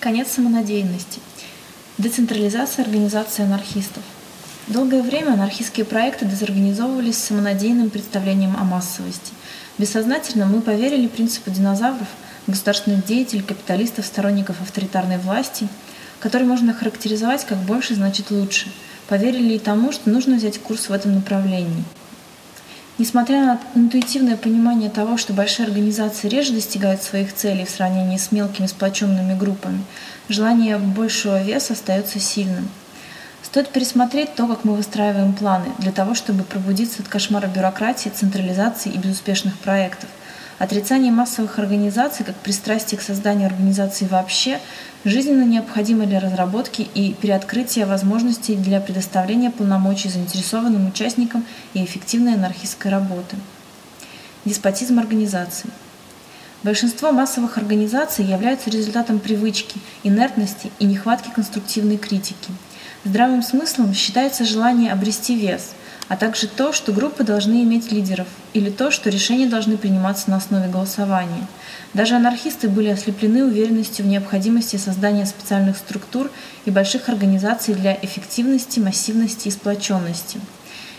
Конец самонадеянности. Децентрализация организации анархистов. Долгое время анархистские проекты дезорганизовывались с самонадеянным представлением о массовости. Бессознательно мы поверили принципу динозавров, государственных деятелей, капиталистов, сторонников авторитарной власти, которые можно характеризовать как «больше значит лучше», поверили и тому, что нужно взять курс в этом направлении – Несмотря на интуитивное понимание того, что большие организации реже достигают своих целей в сравнении с мелкими сплоченными группами, желание большего веса остается сильным. Стоит пересмотреть то, как мы выстраиваем планы, для того, чтобы пробудиться от кошмара бюрократии, централизации и безуспешных проектов, Отрицание массовых организаций как пристрастие к созданию организаций вообще жизненно необходимо для разработки и переоткрытия возможностей для предоставления полномочий заинтересованным участникам и эффективной анархистской работы. Деспотизм организаций. Большинство массовых организаций являются результатом привычки, инертности и нехватки конструктивной критики. Здравым смыслом считается желание обрести вес, а также то, что группы должны иметь лидеров, или то, что решения должны приниматься на основе голосования. Даже анархисты были ослеплены уверенностью в необходимости создания специальных структур и больших организаций для эффективности, массивности и сплоченности.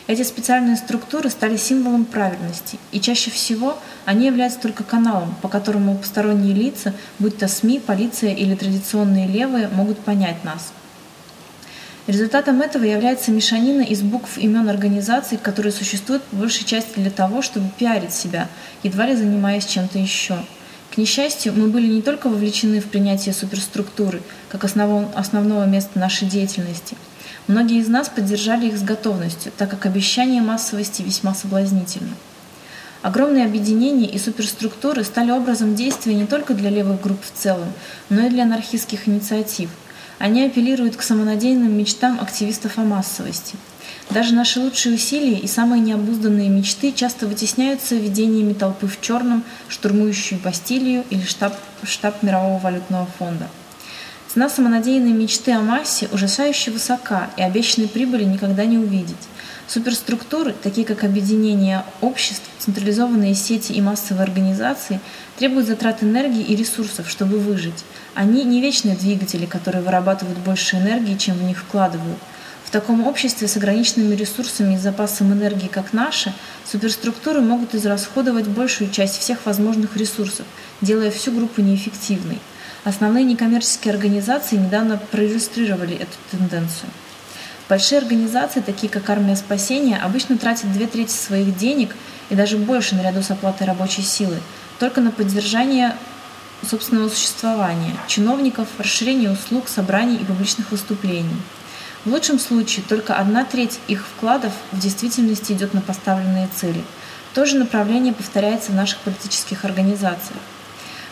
Эти специальные структуры стали символом правильности, и чаще всего они являются только каналом, по которому посторонние лица, будь то СМИ, полиция или традиционные левые, могут понять нас – Результатом этого является мешанина из букв имен организаций, которые существуют по большей части для того, чтобы пиарить себя, едва ли занимаясь чем-то еще. К несчастью, мы были не только вовлечены в принятие суперструктуры, как основного места нашей деятельности. Многие из нас поддержали их с готовностью, так как обещание массовости весьма соблазнительно. Огромные объединения и суперструктуры стали образом действия не только для левых групп в целом, но и для анархистских инициатив – они апеллируют к самонадеянным мечтам активистов о массовости. Даже наши лучшие усилия и самые необузданные мечты часто вытесняются видениями толпы в черном, штурмующую Бастилию или штаб, штаб Мирового валютного фонда. Цена самонадеянной мечты о массе ужасающе высока, и обещанной прибыли никогда не увидеть. Суперструктуры, такие как объединения обществ, централизованные сети и массовые организации, требуют затрат энергии и ресурсов, чтобы выжить. Они не вечные двигатели, которые вырабатывают больше энергии, чем в них вкладывают. В таком обществе с ограниченными ресурсами и запасом энергии, как наше, суперструктуры могут израсходовать большую часть всех возможных ресурсов, делая всю группу неэффективной. Основные некоммерческие организации недавно проиллюстрировали эту тенденцию. Большие организации, такие как Армия спасения, обычно тратят две трети своих денег и даже больше наряду с оплатой рабочей силы только на поддержание собственного существования, чиновников, расширение услуг, собраний и публичных выступлений. В лучшем случае только одна треть их вкладов в действительности идет на поставленные цели. То же направление повторяется в наших политических организациях.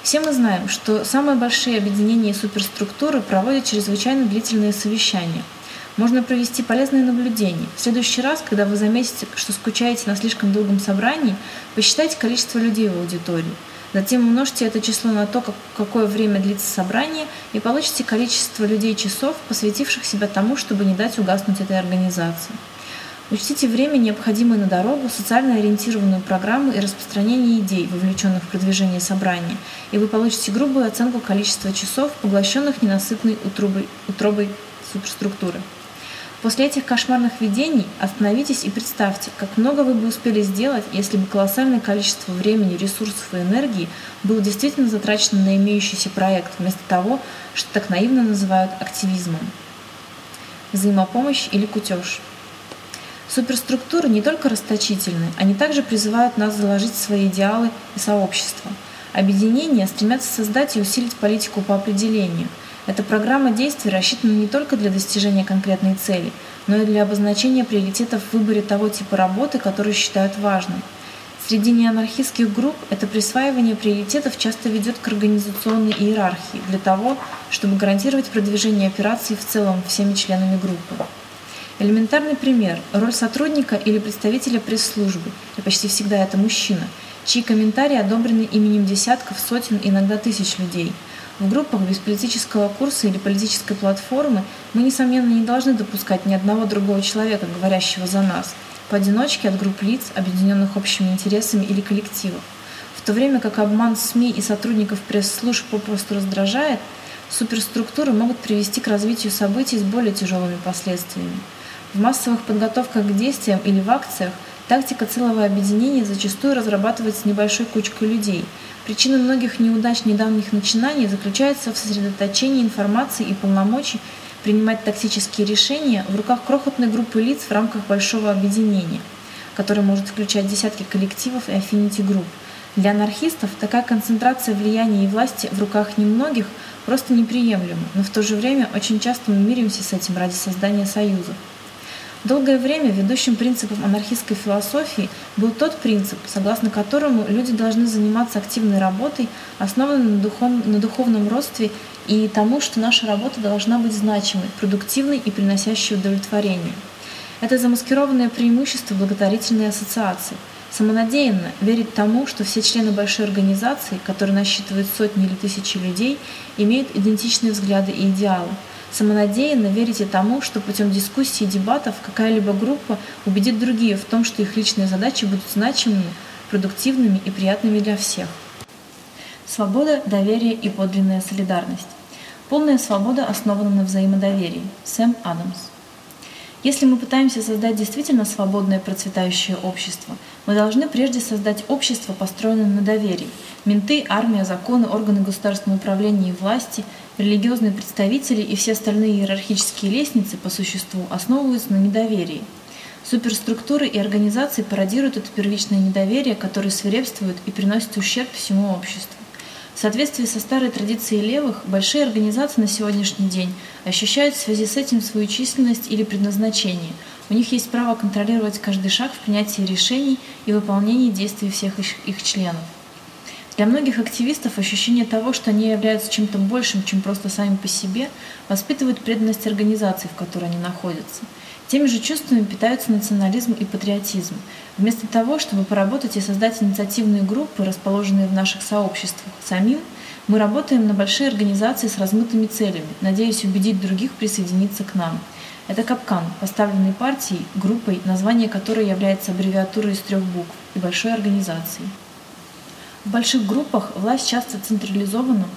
Все мы знаем, что самые большие объединения и суперструктуры проводят чрезвычайно длительные совещания – можно провести полезные наблюдения. В следующий раз, когда вы заметите, что скучаете на слишком долгом собрании, посчитайте количество людей в аудитории. Затем умножьте это число на то, какое время длится собрание, и получите количество людей-часов, посвятивших себя тому, чтобы не дать угаснуть этой организации. Учтите время, необходимое на дорогу, социально ориентированную программу и распространение идей, вовлеченных в продвижение собрания, и вы получите грубую оценку количества часов, поглощенных ненасытной утробой, утробой суперструктуры. После этих кошмарных видений остановитесь и представьте, как много вы бы успели сделать, если бы колоссальное количество времени, ресурсов и энергии было действительно затрачено на имеющийся проект, вместо того, что так наивно называют активизмом. Взаимопомощь или кутеж. Суперструктуры не только расточительны, они также призывают нас заложить свои идеалы и сообщества. Объединения стремятся создать и усилить политику по определению – эта программа действий рассчитана не только для достижения конкретной цели, но и для обозначения приоритетов в выборе того типа работы, который считают важным. Среди неанархистских групп это присваивание приоритетов часто ведет к организационной иерархии для того, чтобы гарантировать продвижение операций в целом всеми членами группы. Элементарный пример – роль сотрудника или представителя пресс-службы, и почти всегда это мужчина, чьи комментарии одобрены именем десятков, сотен, иногда тысяч людей – в группах без политического курса или политической платформы мы, несомненно, не должны допускать ни одного другого человека, говорящего за нас, поодиночке от групп лиц, объединенных общими интересами или коллективов. В то время как обман СМИ и сотрудников пресс-служб попросту раздражает, суперструктуры могут привести к развитию событий с более тяжелыми последствиями. В массовых подготовках к действиям или в акциях тактика целого объединения зачастую разрабатывается небольшой кучкой людей. Причина многих неудач недавних начинаний заключается в сосредоточении информации и полномочий принимать тактические решения в руках крохотной группы лиц в рамках большого объединения, которое может включать десятки коллективов и афfinity-групп. Для анархистов такая концентрация влияния и власти в руках немногих просто неприемлема, но в то же время очень часто мы миримся с этим ради создания союзов. Долгое время ведущим принципом анархистской философии был тот принцип, согласно которому люди должны заниматься активной работой, основанной на, духов... на духовном родстве и тому, что наша работа должна быть значимой, продуктивной и приносящей удовлетворение. Это замаскированное преимущество благотворительной ассоциации. Самонадеянно верить тому, что все члены большой организации, которая насчитывает сотни или тысячи людей, имеют идентичные взгляды и идеалы. Самонадеянно верите тому, что путем дискуссий и дебатов какая-либо группа убедит другие в том, что их личные задачи будут значимыми, продуктивными и приятными для всех. Свобода, доверие и подлинная солидарность. Полная свобода основана на взаимодоверии. Сэм Адамс. Если мы пытаемся создать действительно свободное процветающее общество, мы должны прежде создать общество, построенное на доверии. Менты, армия, законы, органы государственного управления и власти, религиозные представители и все остальные иерархические лестницы по существу основываются на недоверии. Суперструктуры и организации пародируют это первичное недоверие, которое свирепствует и приносит ущерб всему обществу. В соответствии со старой традицией левых, большие организации на сегодняшний день ощущают в связи с этим свою численность или предназначение. У них есть право контролировать каждый шаг в принятии решений и выполнении действий всех их членов. Для многих активистов ощущение того, что они являются чем-то большим, чем просто сами по себе, воспитывает преданность организации, в которой они находятся – Теми же чувствами питаются национализм и патриотизм. Вместо того, чтобы поработать и создать инициативные группы, расположенные в наших сообществах, самим, мы работаем на большие организации с размытыми целями, надеясь убедить других присоединиться к нам. Это капкан, поставленный партией, группой, название которой является аббревиатурой из трех букв, и большой организацией. В больших группах власть часто централизована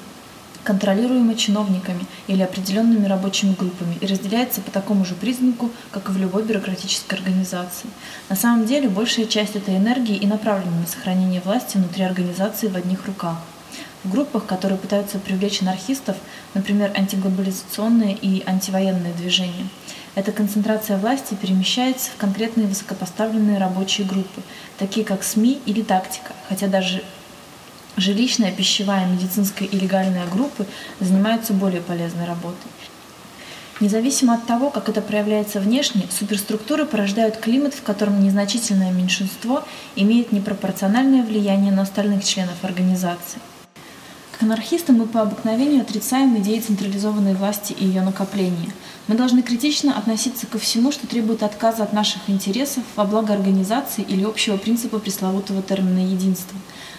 контролируемо чиновниками или определенными рабочими группами и разделяется по такому же признаку, как и в любой бюрократической организации. На самом деле большая часть этой энергии и направлена на сохранение власти внутри организации в одних руках. В группах, которые пытаются привлечь анархистов, например, антиглобализационные и антивоенные движения, эта концентрация власти перемещается в конкретные высокопоставленные рабочие группы, такие как СМИ или тактика, хотя даже Жилищная, пищевая, медицинская и легальная группы занимаются более полезной работой. Независимо от того, как это проявляется внешне, суперструктуры порождают климат, в котором незначительное меньшинство имеет непропорциональное влияние на остальных членов организации. Как анархисты мы по обыкновению отрицаем идеи централизованной власти и ее накопления. Мы должны критично относиться ко всему, что требует отказа от наших интересов во благо организации или общего принципа пресловутого термина «единства».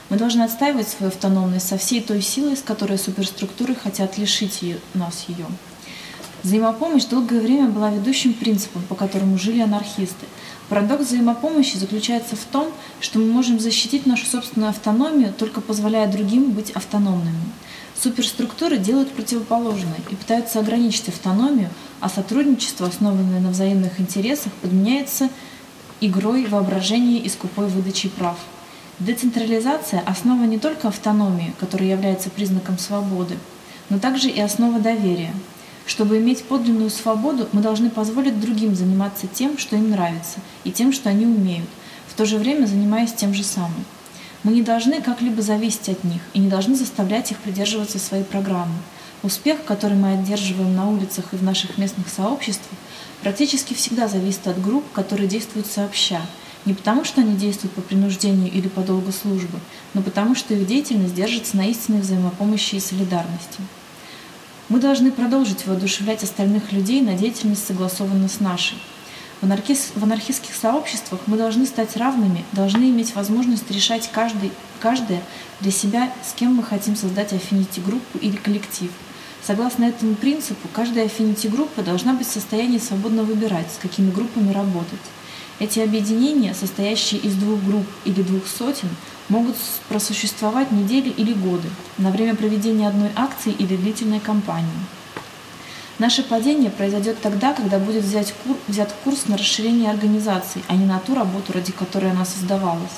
Мы должны отстаивать свою автономность со всей той силой, с которой суперструктуры хотят лишить нас ее. Взаимопомощь долгое время была ведущим принципом, по которому жили анархисты. Парадокс взаимопомощи заключается в том, что мы можем защитить нашу собственную автономию, только позволяя другим быть автономными. Суперструктуры делают противоположное и пытаются ограничить автономию, а сотрудничество, основанное на взаимных интересах, подменяется игрой воображения и скупой выдачей прав. Децентрализация – основа не только автономии, которая является признаком свободы, но также и основа доверия. Чтобы иметь подлинную свободу, мы должны позволить другим заниматься тем, что им нравится, и тем, что они умеют, в то же время занимаясь тем же самым. Мы не должны как-либо зависеть от них и не должны заставлять их придерживаться своей программы. Успех, который мы одерживаем на улицах и в наших местных сообществах, практически всегда зависит от групп, которые действуют сообща – не потому, что они действуют по принуждению или по долгу службы, но потому, что их деятельность держится на истинной взаимопомощи и солидарности. Мы должны продолжить воодушевлять остальных людей на деятельность, согласованную с нашей. В, анархист, в анархистских сообществах мы должны стать равными, должны иметь возможность решать каждый, каждое для себя, с кем мы хотим создать афfinity-группу или коллектив. Согласно этому принципу, каждая афfinity-группа должна быть в состоянии свободно выбирать, с какими группами работать. Эти объединения, состоящие из двух групп или двух сотен, могут просуществовать недели или годы на время проведения одной акции или длительной кампании. Наше падение произойдет тогда, когда будет взять кур, взят курс на расширение организации, а не на ту работу, ради которой она создавалась.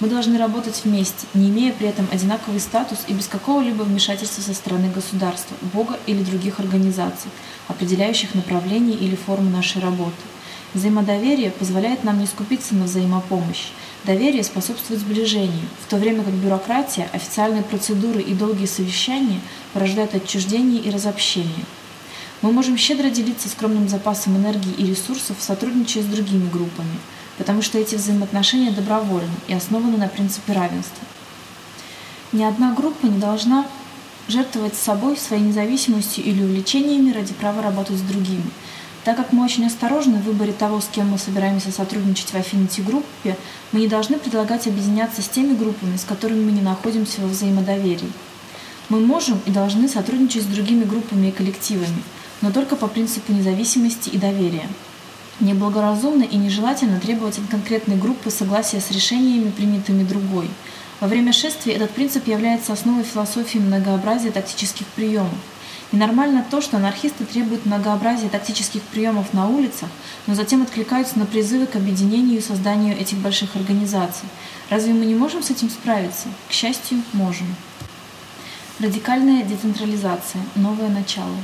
Мы должны работать вместе, не имея при этом одинаковый статус и без какого-либо вмешательства со стороны государства, Бога или других организаций, определяющих направление или форму нашей работы. Взаимодоверие позволяет нам не скупиться на взаимопомощь. Доверие способствует сближению, в то время как бюрократия, официальные процедуры и долгие совещания порождают отчуждение и разобщение. Мы можем щедро делиться скромным запасом энергии и ресурсов, сотрудничая с другими группами, потому что эти взаимоотношения добровольны и основаны на принципе равенства. Ни одна группа не должна жертвовать собой, своей независимостью или увлечениями ради права работать с другими. Так как мы очень осторожны в выборе того, с кем мы собираемся сотрудничать в Affinity группе, мы не должны предлагать объединяться с теми группами, с которыми мы не находимся во взаимодоверии. Мы можем и должны сотрудничать с другими группами и коллективами – но только по принципу независимости и доверия. Неблагоразумно и нежелательно требовать от конкретной группы согласия с решениями, принятыми другой. Во время шествия этот принцип является основой философии многообразия тактических приемов. Ненормально то, что анархисты требуют многообразия тактических приемов на улицах, но затем откликаются на призывы к объединению и созданию этих больших организаций. Разве мы не можем с этим справиться? К счастью, можем. Радикальная децентрализация. Новое начало.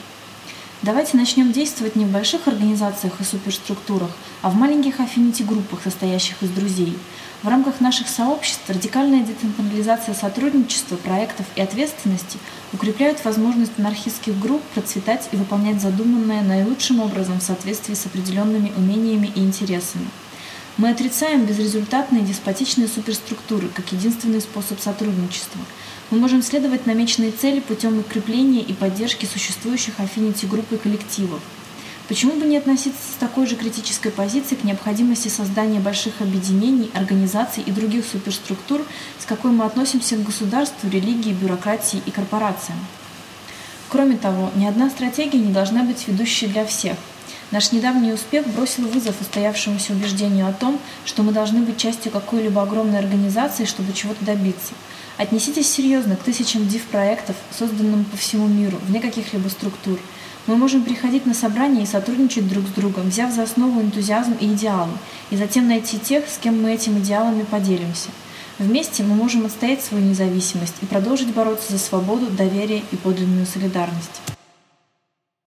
Давайте начнем действовать не в больших организациях и суперструктурах, а в маленьких афfinity-группах, состоящих из друзей. В рамках наших сообществ радикальная децентрализация сотрудничества, проектов и ответственности укрепляют возможность анархистских групп процветать и выполнять задуманное наилучшим образом в соответствии с определенными умениями и интересами. Мы отрицаем безрезультатные деспотичные суперструктуры как единственный способ сотрудничества. Мы можем следовать намеченной цели путем укрепления и поддержки существующих афfinity групп и коллективов. Почему бы не относиться с такой же критической позицией к необходимости создания больших объединений, организаций и других суперструктур, с какой мы относимся к государству, религии, бюрократии и корпорациям? Кроме того, ни одна стратегия не должна быть ведущей для всех – Наш недавний успех бросил вызов устоявшемуся убеждению о том, что мы должны быть частью какой-либо огромной организации, чтобы чего-то добиться. Отнеситесь серьезно к тысячам див-проектов, созданным по всему миру, вне каких-либо структур. Мы можем приходить на собрания и сотрудничать друг с другом, взяв за основу энтузиазм и идеалы, и затем найти тех, с кем мы этими идеалами поделимся. Вместе мы можем отстоять свою независимость и продолжить бороться за свободу, доверие и подлинную солидарность.